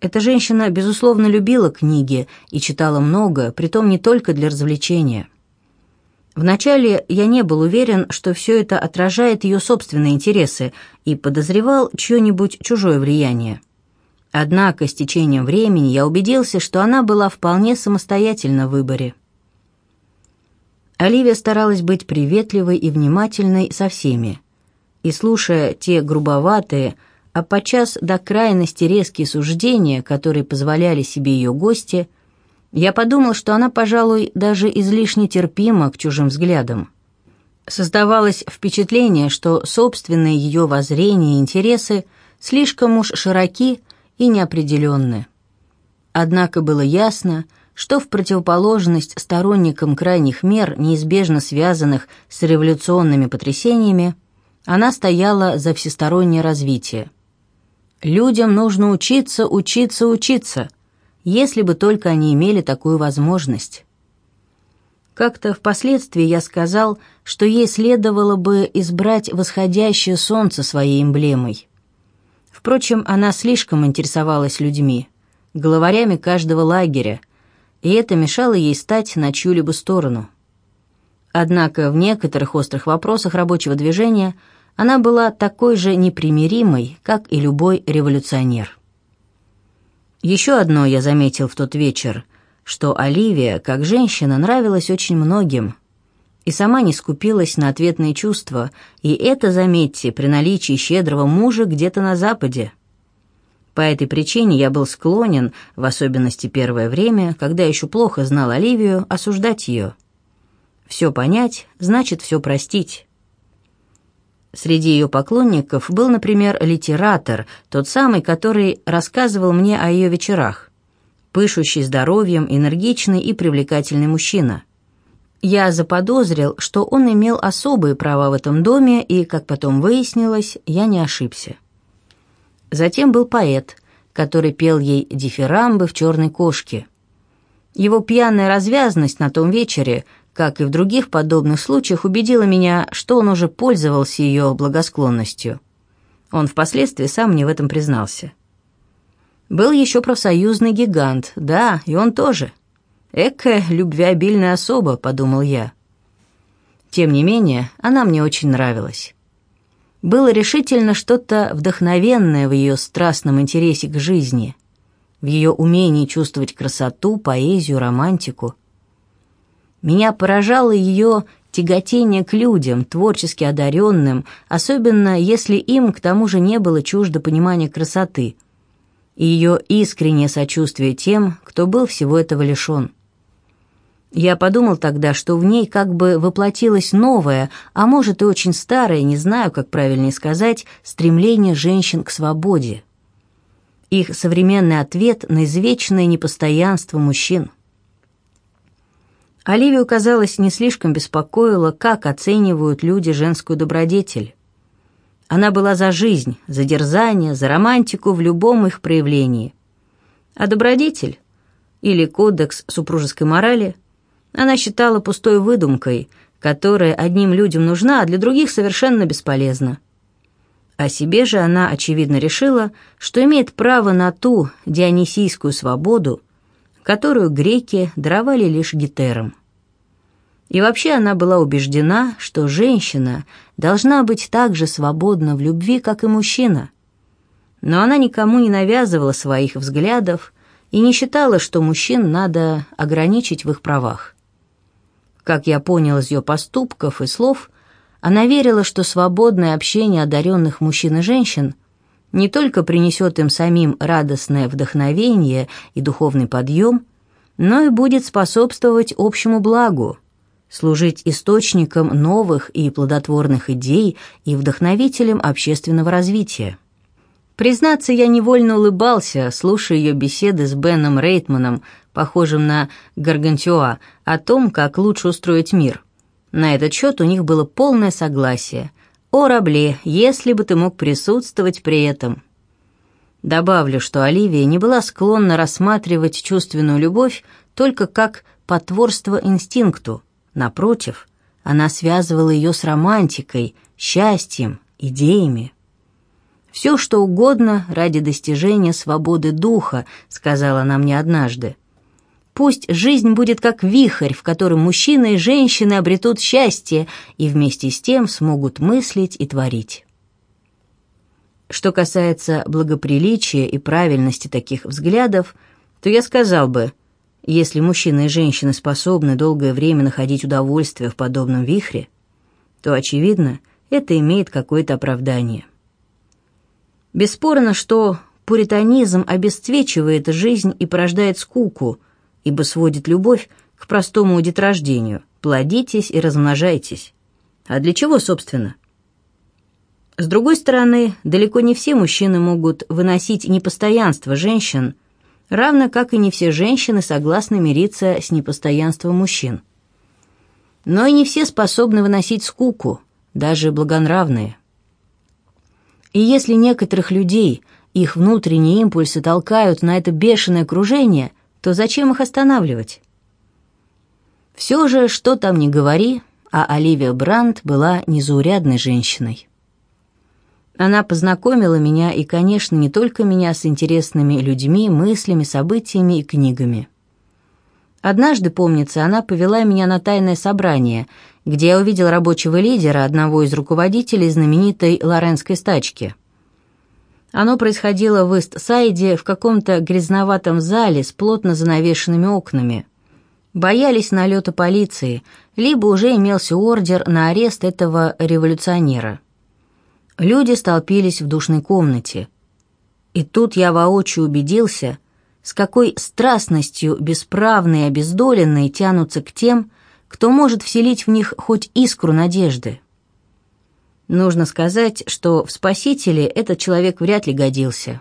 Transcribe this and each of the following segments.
Эта женщина, безусловно, любила книги и читала много, притом не только для развлечения. Вначале я не был уверен, что все это отражает ее собственные интересы и подозревал чье-нибудь чужое влияние. Однако с течением времени я убедился, что она была вполне самостоятельна в выборе. Оливия старалась быть приветливой и внимательной со всеми. И слушая те грубоватые, а подчас до крайности резкие суждения, которые позволяли себе ее гости, я подумал, что она, пожалуй, даже излишне терпима к чужим взглядам. Создавалось впечатление, что собственные ее воззрения и интересы слишком уж широки и неопределенны. Однако было ясно, что в противоположность сторонникам крайних мер, неизбежно связанных с революционными потрясениями, она стояла за всестороннее развитие. Людям нужно учиться, учиться, учиться, если бы только они имели такую возможность. Как-то впоследствии я сказал, что ей следовало бы избрать восходящее солнце своей эмблемой. Впрочем, она слишком интересовалась людьми, главарями каждого лагеря, и это мешало ей стать на чью-либо сторону. Однако в некоторых острых вопросах рабочего движения она была такой же непримиримой, как и любой революционер. Еще одно я заметил в тот вечер, что Оливия, как женщина, нравилась очень многим – и сама не скупилась на ответные чувства, и это, заметьте, при наличии щедрого мужа где-то на Западе. По этой причине я был склонен, в особенности первое время, когда еще плохо знал Оливию, осуждать ее. Все понять значит все простить. Среди ее поклонников был, например, литератор, тот самый, который рассказывал мне о ее вечерах. Пышущий здоровьем, энергичный и привлекательный мужчина. Я заподозрил, что он имел особые права в этом доме, и, как потом выяснилось, я не ошибся. Затем был поэт, который пел ей дифирамбы в «Черной кошке». Его пьяная развязность на том вечере, как и в других подобных случаях, убедила меня, что он уже пользовался ее благосклонностью. Он впоследствии сам мне в этом признался. Был еще профсоюзный гигант, да, и он тоже. «Экая любвеобильная особа», — подумал я. Тем не менее, она мне очень нравилась. Было решительно что-то вдохновенное в ее страстном интересе к жизни, в ее умении чувствовать красоту, поэзию, романтику. Меня поражало ее тяготение к людям, творчески одаренным, особенно если им к тому же не было чуждо понимания красоты, и ее искреннее сочувствие тем, кто был всего этого лишен. Я подумал тогда, что в ней как бы воплотилось новое, а может и очень старое, не знаю, как правильнее сказать, стремление женщин к свободе. Их современный ответ на извечное непостоянство мужчин. Оливию, казалось, не слишком беспокоило, как оценивают люди женскую добродетель. Она была за жизнь, за дерзание, за романтику в любом их проявлении. А добродетель, или кодекс супружеской морали – она считала пустой выдумкой, которая одним людям нужна, а для других совершенно бесполезна. О себе же она, очевидно, решила, что имеет право на ту дионисийскую свободу, которую греки даровали лишь гетерам. И вообще она была убеждена, что женщина должна быть так же свободна в любви, как и мужчина. Но она никому не навязывала своих взглядов и не считала, что мужчин надо ограничить в их правах. Как я понял из ее поступков и слов, она верила, что свободное общение одаренных мужчин и женщин не только принесет им самим радостное вдохновение и духовный подъем, но и будет способствовать общему благу, служить источником новых и плодотворных идей и вдохновителем общественного развития. Признаться, я невольно улыбался, слушая ее беседы с Беном Рейтманом, похожим на Гаргантюа, о том, как лучше устроить мир. На этот счет у них было полное согласие. «О, Рабле, если бы ты мог присутствовать при этом!» Добавлю, что Оливия не была склонна рассматривать чувственную любовь только как потворство инстинкту. Напротив, она связывала ее с романтикой, счастьем, идеями. «Все, что угодно ради достижения свободы духа», — сказала она мне однажды. «Пусть жизнь будет как вихрь, в котором мужчины и женщины обретут счастье и вместе с тем смогут мыслить и творить». Что касается благоприличия и правильности таких взглядов, то я сказал бы, если мужчины и женщины способны долгое время находить удовольствие в подобном вихре, то, очевидно, это имеет какое-то оправдание. Бесспорно, что пуританизм обесцвечивает жизнь и порождает скуку, ибо сводит любовь к простому деторождению – плодитесь и размножайтесь. А для чего, собственно? С другой стороны, далеко не все мужчины могут выносить непостоянство женщин, равно как и не все женщины согласны мириться с непостоянством мужчин. Но и не все способны выносить скуку, даже благонравные. И если некоторых людей их внутренние импульсы толкают на это бешеное кружение, то зачем их останавливать? Все же, что там ни говори, а Оливия Брандт была незаурядной женщиной. Она познакомила меня и, конечно, не только меня с интересными людьми, мыслями, событиями и книгами. Однажды, помнится, она повела меня на тайное собрание, где я увидел рабочего лидера, одного из руководителей знаменитой Лоренской стачки. Оно происходило в Ист-Сайде в каком-то грязноватом зале с плотно занавешенными окнами. Боялись налета полиции, либо уже имелся ордер на арест этого революционера. Люди столпились в душной комнате. И тут я воочию убедился, с какой страстностью бесправные и обездоленные тянутся к тем, кто может вселить в них хоть искру надежды. Нужно сказать, что в спасителе этот человек вряд ли годился.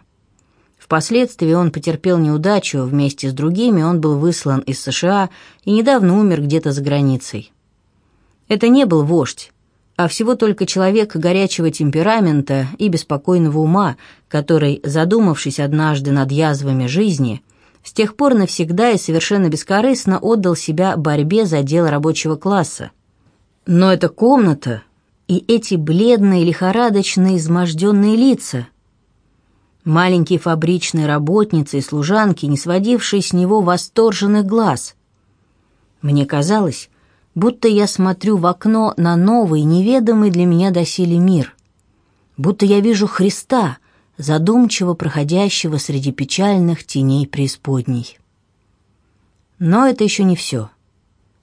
Впоследствии он потерпел неудачу, вместе с другими он был выслан из США и недавно умер где-то за границей. Это не был вождь, а всего только человек горячего темперамента и беспокойного ума, который, задумавшись однажды над язвами жизни, с тех пор навсегда и совершенно бескорыстно отдал себя борьбе за дело рабочего класса. Но эта комната и эти бледные, лихорадочные, изможденные лица, маленькие фабричные работницы и служанки, не сводившие с него восторженных глаз. Мне казалось, будто я смотрю в окно на новый, неведомый для меня доселе мир. Будто я вижу Христа, задумчиво проходящего среди печальных теней преисподней. Но это еще не все.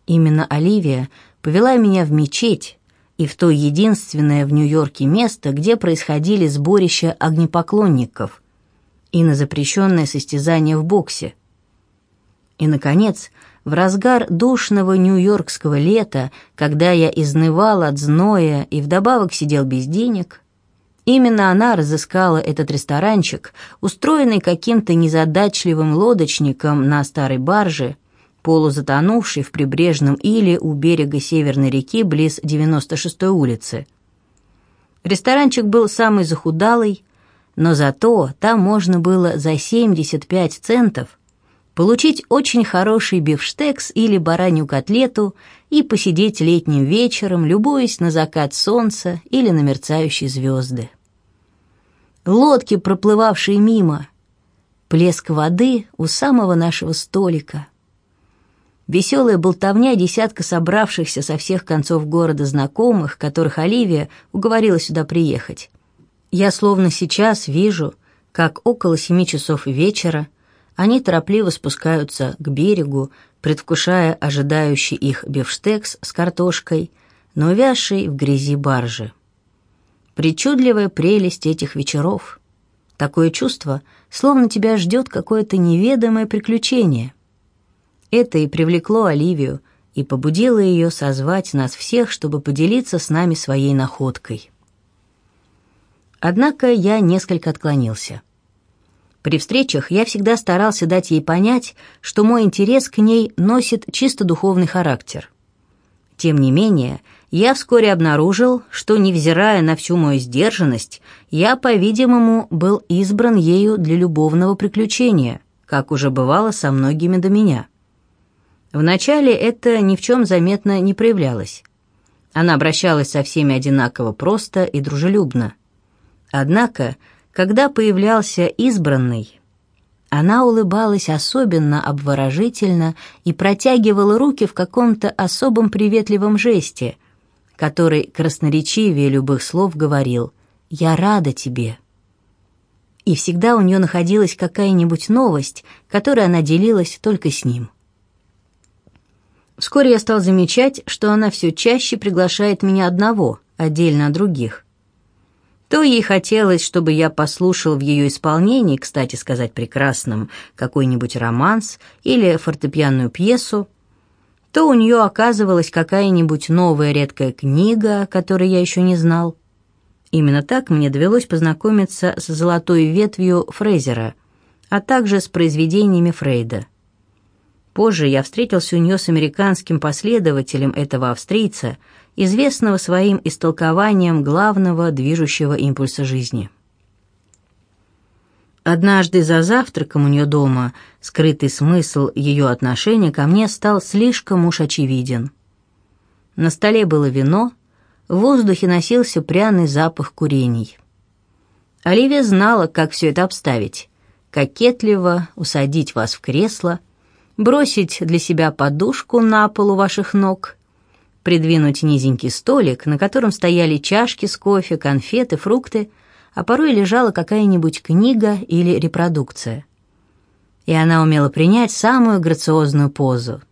Именно Оливия повела меня в мечеть и в то единственное в Нью-Йорке место, где происходили сборища огнепоклонников и на запрещенное состязание в боксе. И, наконец, в разгар душного нью-йоркского лета, когда я изнывал от зноя и вдобавок сидел без денег, именно она разыскала этот ресторанчик, устроенный каким-то незадачливым лодочником на старой барже, полузатонувший в прибрежном иле у берега Северной реки близ 96-й улицы. Ресторанчик был самый захудалый, но зато там можно было за 75 центов – получить очень хороший бифштекс или баранью котлету и посидеть летним вечером, любуясь на закат солнца или на мерцающие звезды. Лодки, проплывавшие мимо, плеск воды у самого нашего столика. Веселая болтовня десятка собравшихся со всех концов города знакомых, которых Оливия уговорила сюда приехать. Я словно сейчас вижу, как около семи часов вечера они торопливо спускаются к берегу, предвкушая ожидающий их бифштекс с картошкой, но увязший в грязи баржи. Причудливая прелесть этих вечеров. Такое чувство, словно тебя ждет какое-то неведомое приключение. Это и привлекло Оливию, и побудило ее созвать нас всех, чтобы поделиться с нами своей находкой. Однако я несколько отклонился — при встречах я всегда старался дать ей понять, что мой интерес к ней носит чисто духовный характер. Тем не менее, я вскоре обнаружил, что, невзирая на всю мою сдержанность, я, по-видимому, был избран ею для любовного приключения, как уже бывало со многими до меня. Вначале это ни в чем заметно не проявлялось. Она обращалась со всеми одинаково просто и дружелюбно. Однако когда появлялся избранный, она улыбалась особенно обворожительно и протягивала руки в каком-то особом приветливом жесте, который красноречивее любых слов говорил «Я рада тебе». И всегда у нее находилась какая-нибудь новость, которой она делилась только с ним. Вскоре я стал замечать, что она все чаще приглашает меня одного, отдельно от других. То ей хотелось, чтобы я послушал в ее исполнении, кстати сказать прекрасном, какой-нибудь романс или фортепианную пьесу, то у нее оказывалась какая-нибудь новая редкая книга, которой я еще не знал. Именно так мне довелось познакомиться с «Золотой ветвью» Фрейзера, а также с произведениями Фрейда. Позже я встретился у нее с американским последователем этого австрийца, известного своим истолкованием главного движущего импульса жизни. Однажды за завтраком у нее дома скрытый смысл ее отношения ко мне стал слишком уж очевиден. На столе было вино, в воздухе носился пряный запах курений. Оливия знала, как все это обставить. Кокетливо усадить вас в кресло — бросить для себя подушку на полу ваших ног, придвинуть низенький столик, на котором стояли чашки с кофе, конфеты, фрукты, а порой лежала какая-нибудь книга или репродукция. И она умела принять самую грациозную позу.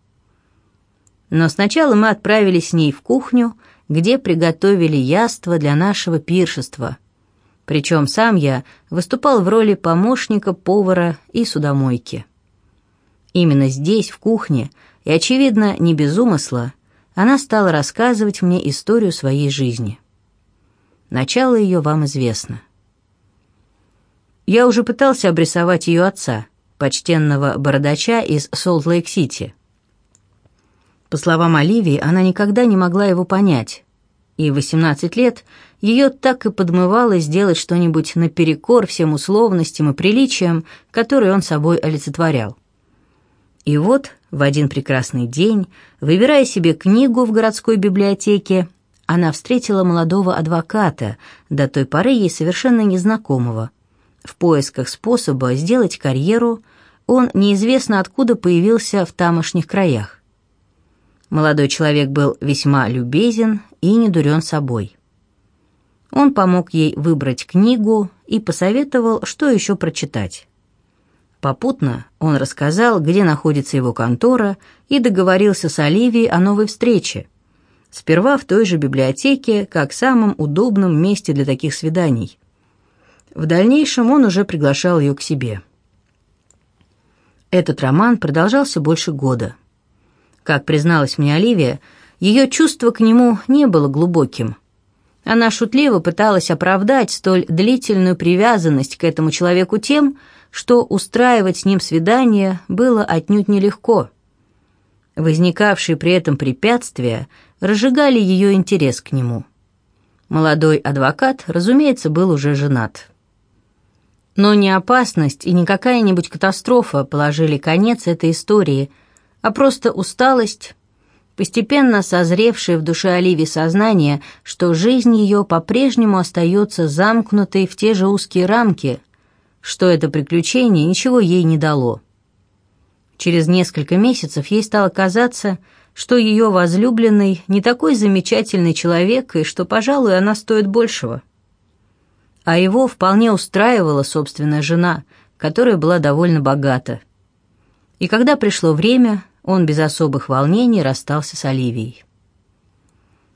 Но сначала мы отправились с ней в кухню, где приготовили яство для нашего пиршества. Причем сам я выступал в роли помощника повара и судомойки. Именно здесь, в кухне, и, очевидно, не без умысла, она стала рассказывать мне историю своей жизни. Начало ее вам известно. Я уже пытался обрисовать ее отца, почтенного бородача из Солт-Лейк-Сити. По словам Оливии, она никогда не могла его понять, и в 18 лет ее так и подмывало сделать что-нибудь наперекор всем условностям и приличиям, которые он собой олицетворял. И вот в один прекрасный день, выбирая себе книгу в городской библиотеке, она встретила молодого адвоката, до той поры ей совершенно незнакомого. В поисках способа сделать карьеру он неизвестно откуда появился в тамошних краях. Молодой человек был весьма любезен и не дурен собой. Он помог ей выбрать книгу и посоветовал, что еще прочитать. Попутно он рассказал, где находится его контора, и договорился с Оливией о новой встрече. Сперва в той же библиотеке, как самом удобном месте для таких свиданий. В дальнейшем он уже приглашал ее к себе. Этот роман продолжался больше года. Как призналась мне Оливия, ее чувство к нему не было глубоким. Она шутливо пыталась оправдать столь длительную привязанность к этому человеку тем, что устраивать с ним свидание было отнюдь нелегко. Возникавшие при этом препятствия разжигали ее интерес к нему. Молодой адвокат, разумеется, был уже женат. Но не опасность и не какая-нибудь катастрофа положили конец этой истории, а просто усталость, постепенно созревшее в душе Оливии сознание, что жизнь ее по-прежнему остается замкнутой в те же узкие рамки – что это приключение ничего ей не дало. Через несколько месяцев ей стало казаться, что ее возлюбленный не такой замечательный человек и что, пожалуй, она стоит большего. А его вполне устраивала собственная жена, которая была довольно богата. И когда пришло время, он без особых волнений расстался с Оливией.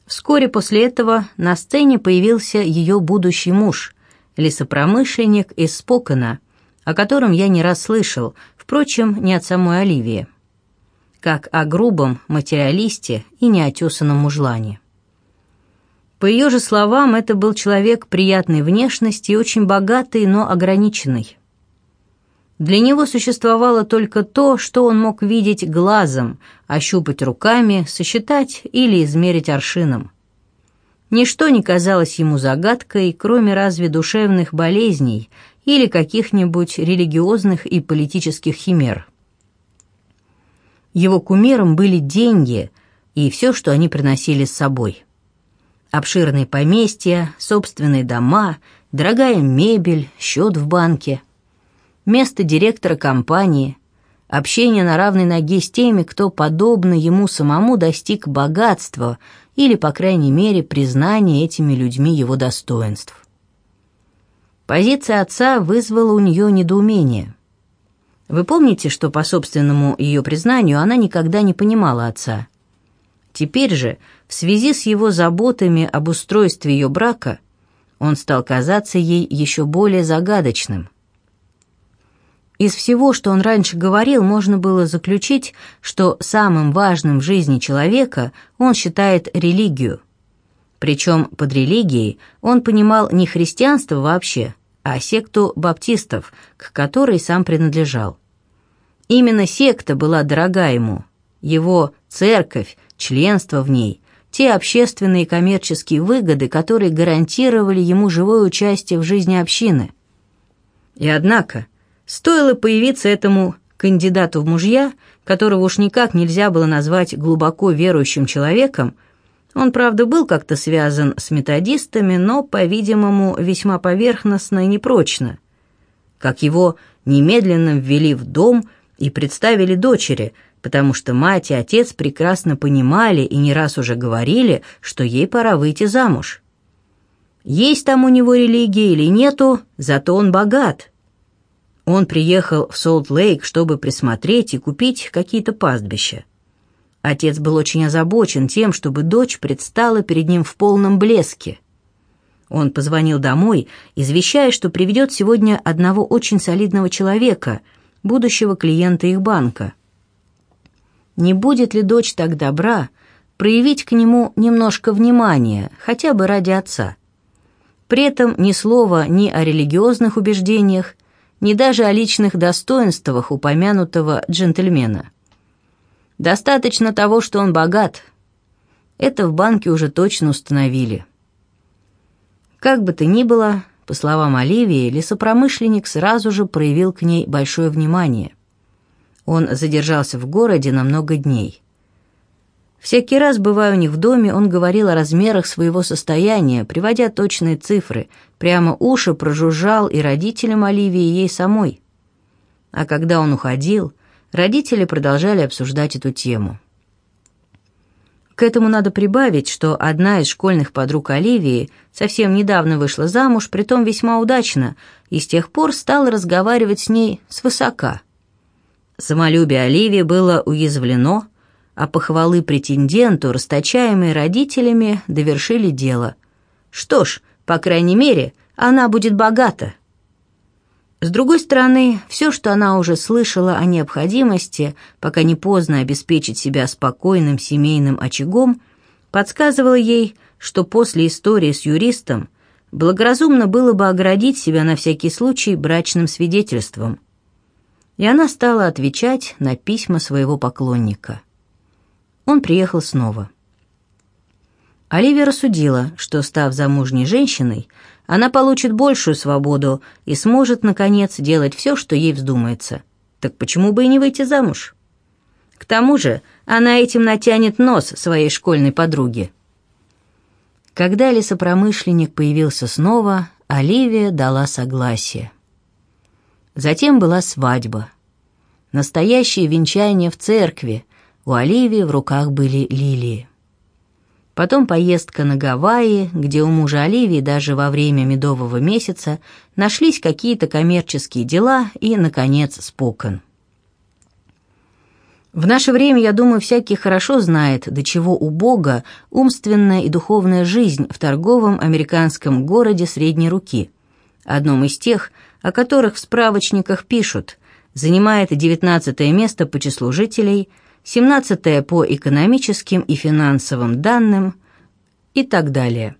Вскоре после этого на сцене появился ее будущий муж, лесопромышленник из Спокона, о котором я не раз слышал, впрочем, не от самой Оливии, как о грубом материалисте и неотесанном мужлане. По ее же словам, это был человек приятной внешности очень богатый, но ограниченный. Для него существовало только то, что он мог видеть глазом, ощупать руками, сосчитать или измерить аршином. Ничто не казалось ему загадкой, кроме разве душевных болезней или каких-нибудь религиозных и политических химер. Его кумиром были деньги и все, что они приносили с собой. Обширные поместья, собственные дома, дорогая мебель, счет в банке. Место директора компании, общение на равной ноге с теми, кто, подобно ему самому, достиг богатства или, по крайней мере, признания этими людьми его достоинств. Позиция отца вызвала у нее недоумение. Вы помните, что по собственному ее признанию она никогда не понимала отца. Теперь же, в связи с его заботами об устройстве ее брака, он стал казаться ей еще более загадочным. Из всего, что он раньше говорил, можно было заключить, что самым важным в жизни человека он считает религию. Причем под религией он понимал не христианство вообще, а секту баптистов, к которой сам принадлежал. Именно секта была дорога ему, его церковь, членство в ней, те общественные и коммерческие выгоды, которые гарантировали ему живое участие в жизни общины. И однако, стоило появиться этому кандидату в мужья, которого уж никак нельзя было назвать глубоко верующим человеком, он, правда, был как-то связан с методистами, но, по-видимому, весьма поверхностно и непрочно. Как его немедленно ввели в дом и представили дочери, потому что мать и отец прекрасно понимали и не раз уже говорили, что ей пора выйти замуж. Есть там у него религия или нету, зато он богат. Он приехал в Солт-Лейк, чтобы присмотреть и купить какие-то пастбища. Отец был очень озабочен тем, чтобы дочь предстала перед ним в полном блеске. Он позвонил домой, извещая, что приведет сегодня одного очень солидного человека, будущего клиента их банка. Не будет ли дочь так добра проявить к нему немножко внимания, хотя бы ради отца? При этом ни слова ни о религиозных убеждениях, ни даже о личных достоинствах упомянутого джентльмена – Достаточно того, что он богат. Это в банке уже точно установили. Как бы то ни было, по словам Оливии, лесопромышленник сразу же проявил к ней большое внимание. Он задержался в городе на много дней. Всякий раз, бывая у них в доме, он говорил о размерах своего состояния, приводя точные цифры, прямо уши прожужжал и родителям Оливии, и ей самой. А когда он уходил – родители продолжали обсуждать эту тему. К этому надо прибавить, что одна из школьных подруг Оливии совсем недавно вышла замуж, притом весьма удачно, и с тех пор стала разговаривать с ней свысока. Самолюбие Оливии было уязвлено, а похвалы претенденту, расточаемые родителями, довершили дело. Что ж, по крайней мере, она будет богата. С другой стороны, все, что она уже слышала о необходимости, пока не поздно обеспечить себя спокойным семейным очагом, подсказывало ей, что после истории с юристом благоразумно было бы оградить себя на всякий случай брачным свидетельством. И она стала отвечать на письма своего поклонника. Он приехал снова. Оливия рассудила, что, став замужней женщиной, она получит большую свободу и сможет, наконец, делать все, что ей вздумается. Так почему бы и не выйти замуж? К тому же она этим натянет нос своей школьной подруге. Когда лесопромышленник появился снова, Оливия дала согласие. Затем была свадьба. Настоящее венчание в церкви. У Оливии в руках были лилии. Потом поездка на Гавайи, где у мужа Оливии даже во время медового месяца нашлись какие-то коммерческие дела и, наконец, спокон. В наше время, я думаю, всякий хорошо знает, до чего у Бога умственная и духовная жизнь в торговом американском городе средней руки, одном из тех, о которых в справочниках пишут, занимает 19 место по числу жителей – 17 по экономическим и финансовым данным и так далее.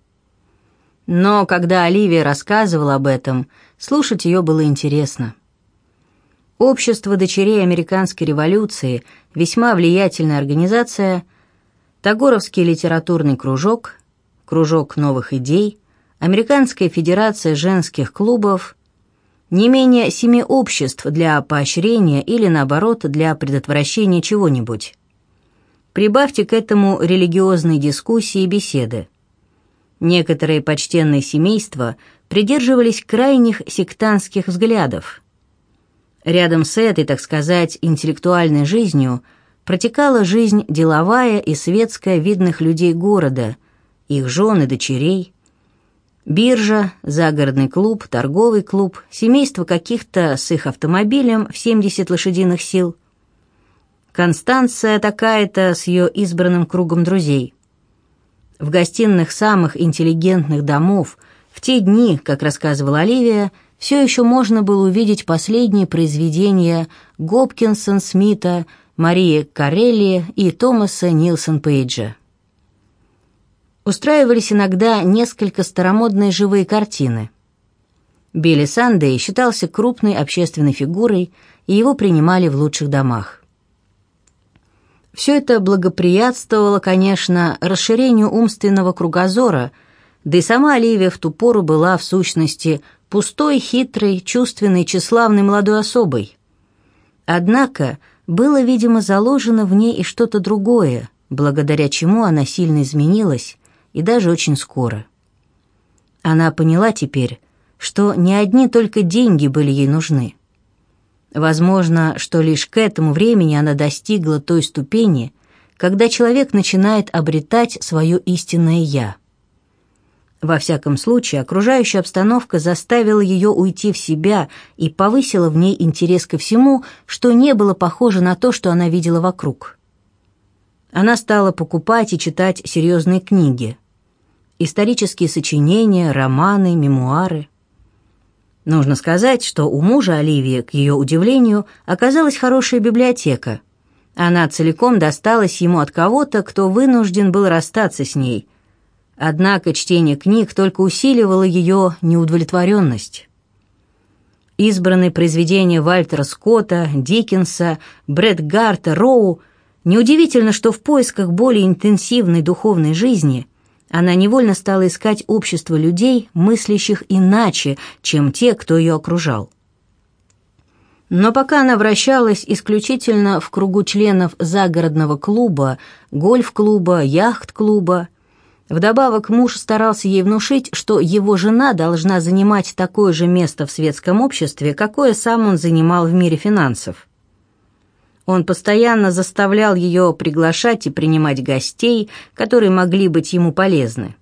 Но когда Оливия рассказывала об этом, слушать ее было интересно. Общество дочерей американской революции, весьма влиятельная организация, Тагоровский литературный кружок, кружок новых идей, Американская федерация женских клубов, не менее семи обществ для поощрения или, наоборот, для предотвращения чего-нибудь. Прибавьте к этому религиозные дискуссии и беседы. Некоторые почтенные семейства придерживались крайних сектантских взглядов. Рядом с этой, так сказать, интеллектуальной жизнью протекала жизнь деловая и светская видных людей города, их жен и дочерей, биржа, загородный клуб, торговый клуб, семейство каких-то с их автомобилем в 70 лошадиных сил, Констанция такая-то с ее избранным кругом друзей – в гостиных самых интеллигентных домов в те дни, как рассказывала Оливия, все еще можно было увидеть последние произведения Гопкинсон, Смита, Марии Карелли и Томаса Нилсон Пейджа. Устраивались иногда несколько старомодные живые картины. Билли Сандей считался крупной общественной фигурой, и его принимали в лучших домах. Все это благоприятствовало, конечно, расширению умственного кругозора, да и сама Оливия в ту пору была, в сущности, пустой, хитрой, чувственной, тщеславной молодой особой. Однако было, видимо, заложено в ней и что-то другое, благодаря чему она сильно изменилась, и даже очень скоро. Она поняла теперь, что не одни только деньги были ей нужны. Возможно, что лишь к этому времени она достигла той ступени, когда человек начинает обретать свое истинное «я». Во всяком случае, окружающая обстановка заставила ее уйти в себя и повысила в ней интерес ко всему, что не было похоже на то, что она видела вокруг. Она стала покупать и читать серьезные книги. Исторические сочинения, романы, мемуары – Нужно сказать, что у мужа Оливии, к ее удивлению, оказалась хорошая библиотека. Она целиком досталась ему от кого-то, кто вынужден был расстаться с ней. Однако чтение книг только усиливало ее неудовлетворенность. Избранные произведения Вальтера Скотта, Диккенса, Брэд Гарта, Роу Неудивительно, что в поисках более интенсивной духовной жизни – она невольно стала искать общество людей, мыслящих иначе, чем те, кто ее окружал. Но пока она вращалась исключительно в кругу членов загородного клуба, гольф-клуба, яхт-клуба, вдобавок муж старался ей внушить, что его жена должна занимать такое же место в светском обществе, какое сам он занимал в мире финансов. Он постоянно заставлял ее приглашать и принимать гостей, которые могли быть ему полезны.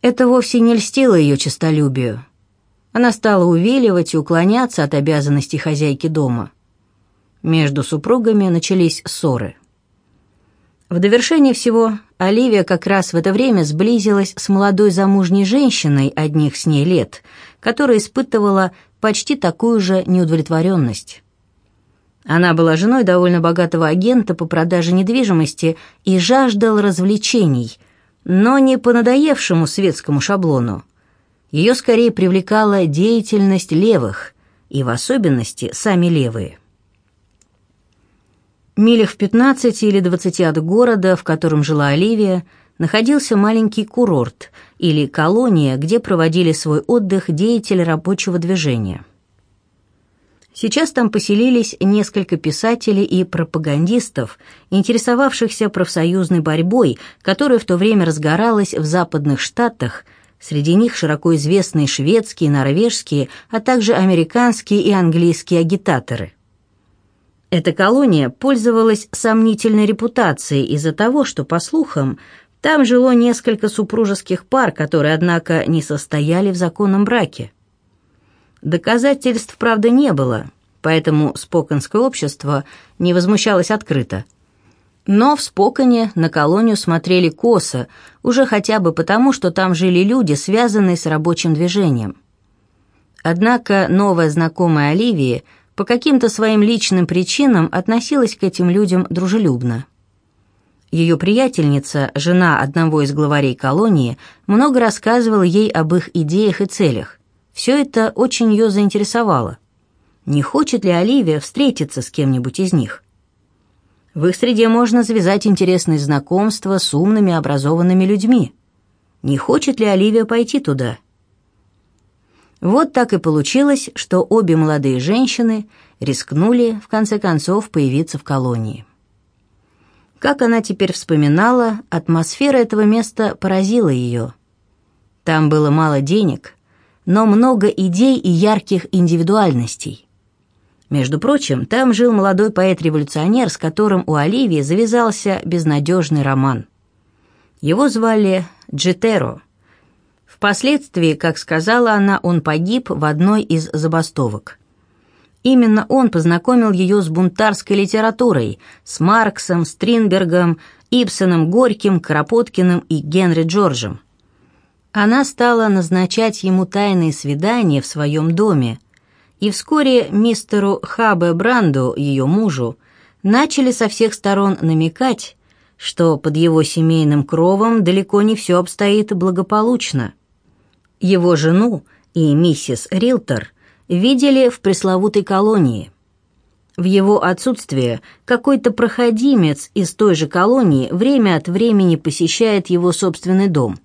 Это вовсе не льстило ее честолюбию. Она стала увиливать и уклоняться от обязанностей хозяйки дома. Между супругами начались ссоры. В довершение всего, Оливия как раз в это время сблизилась с молодой замужней женщиной одних с ней лет, которая испытывала почти такую же неудовлетворенность. Она была женой довольно богатого агента по продаже недвижимости и жаждала развлечений, но не по надоевшему светскому шаблону. Ее скорее привлекала деятельность левых, и в особенности сами левые. Милях в 15 или 20 от города, в котором жила Оливия, находился маленький курорт или колония, где проводили свой отдых деятели рабочего движения – Сейчас там поселились несколько писателей и пропагандистов, интересовавшихся профсоюзной борьбой, которая в то время разгоралась в западных штатах, среди них широко известные шведские, норвежские, а также американские и английские агитаторы. Эта колония пользовалась сомнительной репутацией из-за того, что, по слухам, там жило несколько супружеских пар, которые, однако, не состояли в законном браке. Доказательств, правда, не было, поэтому споконское общество не возмущалось открыто. Но в Споконе на колонию смотрели косо, уже хотя бы потому, что там жили люди, связанные с рабочим движением. Однако новая знакомая Оливии по каким-то своим личным причинам относилась к этим людям дружелюбно. Ее приятельница, жена одного из главарей колонии, много рассказывала ей об их идеях и целях. Все это очень ее заинтересовало. Не хочет ли Оливия встретиться с кем-нибудь из них? В их среде можно завязать интересные знакомства с умными, образованными людьми. Не хочет ли Оливия пойти туда? Вот так и получилось, что обе молодые женщины рискнули, в конце концов, появиться в колонии. Как она теперь вспоминала, атмосфера этого места поразила ее – Там было мало денег, но много идей и ярких индивидуальностей. Между прочим, там жил молодой поэт-революционер, с которым у Оливии завязался безнадежный роман. Его звали Джетеро. Впоследствии, как сказала она, он погиб в одной из забастовок. Именно он познакомил ее с бунтарской литературой, с Марксом, Стринбергом, Ибсоном, Горьким, Кропоткиным и Генри Джорджем. Она стала назначать ему тайные свидания в своем доме, и вскоре мистеру Хабе Бранду, ее мужу, начали со всех сторон намекать, что под его семейным кровом далеко не все обстоит благополучно. Его жену и миссис Рилтер видели в пресловутой колонии. В его отсутствие какой-то проходимец из той же колонии время от времени посещает его собственный дом.